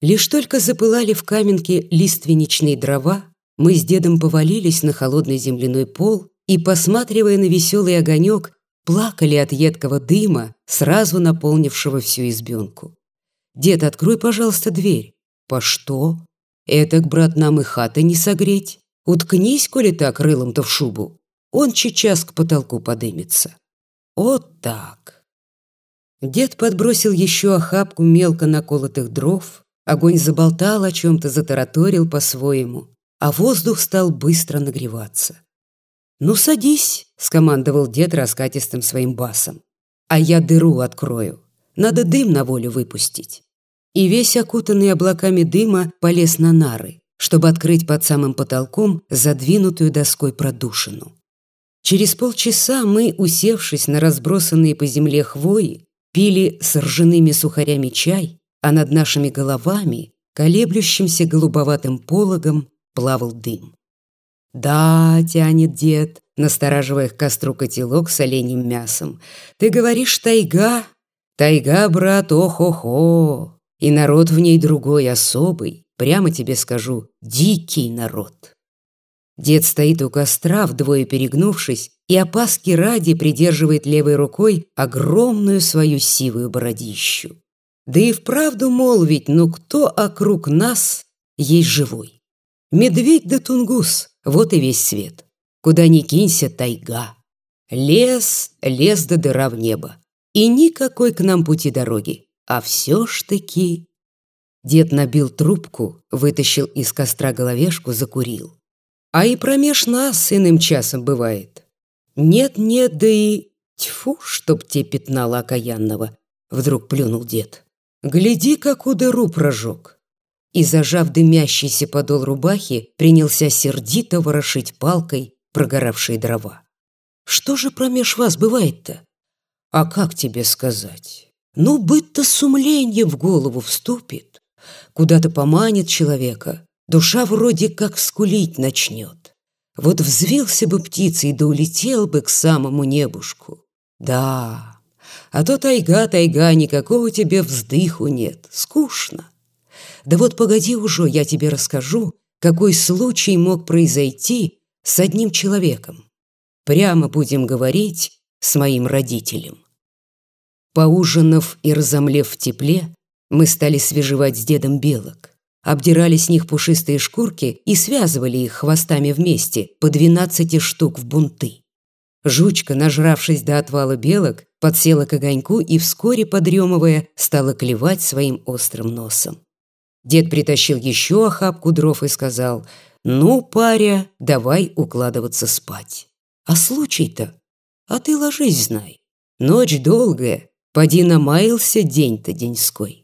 Лишь только запылали в каменке лиственничные дрова, мы с дедом повалились на холодный земляной пол и, посматривая на веселый огонек, плакали от едкого дыма, сразу наполнившего всю избенку. «Дед, открой, пожалуйста, дверь». «По что?» «Этак, брат, нам и хаты не согреть. Уткнись, коли так, рылом-то в шубу. Он сейчас к потолку подымется». «Вот так». Дед подбросил еще охапку мелко наколотых дров, огонь заболтал о чем-то, затараторил по-своему, а воздух стал быстро нагреваться. «Ну, садись», — скомандовал дед раскатистым своим басом. «А я дыру открою. Надо дым на волю выпустить». И весь окутанный облаками дыма полез на нары, чтобы открыть под самым потолком задвинутую доской продушину. Через полчаса мы, усевшись на разбросанные по земле хвои, пили с ржаными сухарями чай, а над нашими головами, колеблющимся голубоватым пологом, плавал дым. «Да», — тянет дед, настораживая к костру котелок с оленьим мясом. «Ты говоришь, тайга? Тайга, брат, ох-охо! И народ в ней другой, особый. Прямо тебе скажу, дикий народ». Дед стоит у костра, вдвое перегнувшись, и опаски ради придерживает левой рукой огромную свою сивую бородищу. Да и вправду молвить, ну кто округ нас есть живой? Медведь да тунгус, вот и весь свет. Куда ни кинься, тайга. Лес, лес да дыра в небо. И никакой к нам пути дороги. А все ж таки... Дед набил трубку, вытащил из костра головешку, закурил. А и промеж нас иным часом бывает. Нет-нет, да и... Тьфу, чтоб те пятнала окаянного, вдруг плюнул дед. Гляди, какую дыру прожег и, зажав дымящийся подол рубахи, принялся сердито ворошить палкой прогоравшие дрова. «Что же промеж вас бывает-то?» «А как тебе сказать?» «Ну, быть-то сумление в голову вступит, куда-то поманит человека, душа вроде как скулить начнет. Вот взвился бы птицей да улетел бы к самому небушку. Да, а то тайга, тайга, никакого тебе вздыху нет, скучно. Да вот погоди уже, я тебе расскажу, какой случай мог произойти с одним человеком. Прямо будем говорить с моим родителем. Поужинав и разомлев в тепле, мы стали свежевать с дедом белок. Обдирали с них пушистые шкурки и связывали их хвостами вместе по двенадцати штук в бунты. Жучка, нажравшись до отвала белок, подсела к огоньку и вскоре, подремывая, стала клевать своим острым носом. Дед притащил еще охапку дров и сказал, «Ну, паря, давай укладываться спать». «А случай-то? А ты ложись, знай. Ночь долгая, поди намаялся день-то деньской».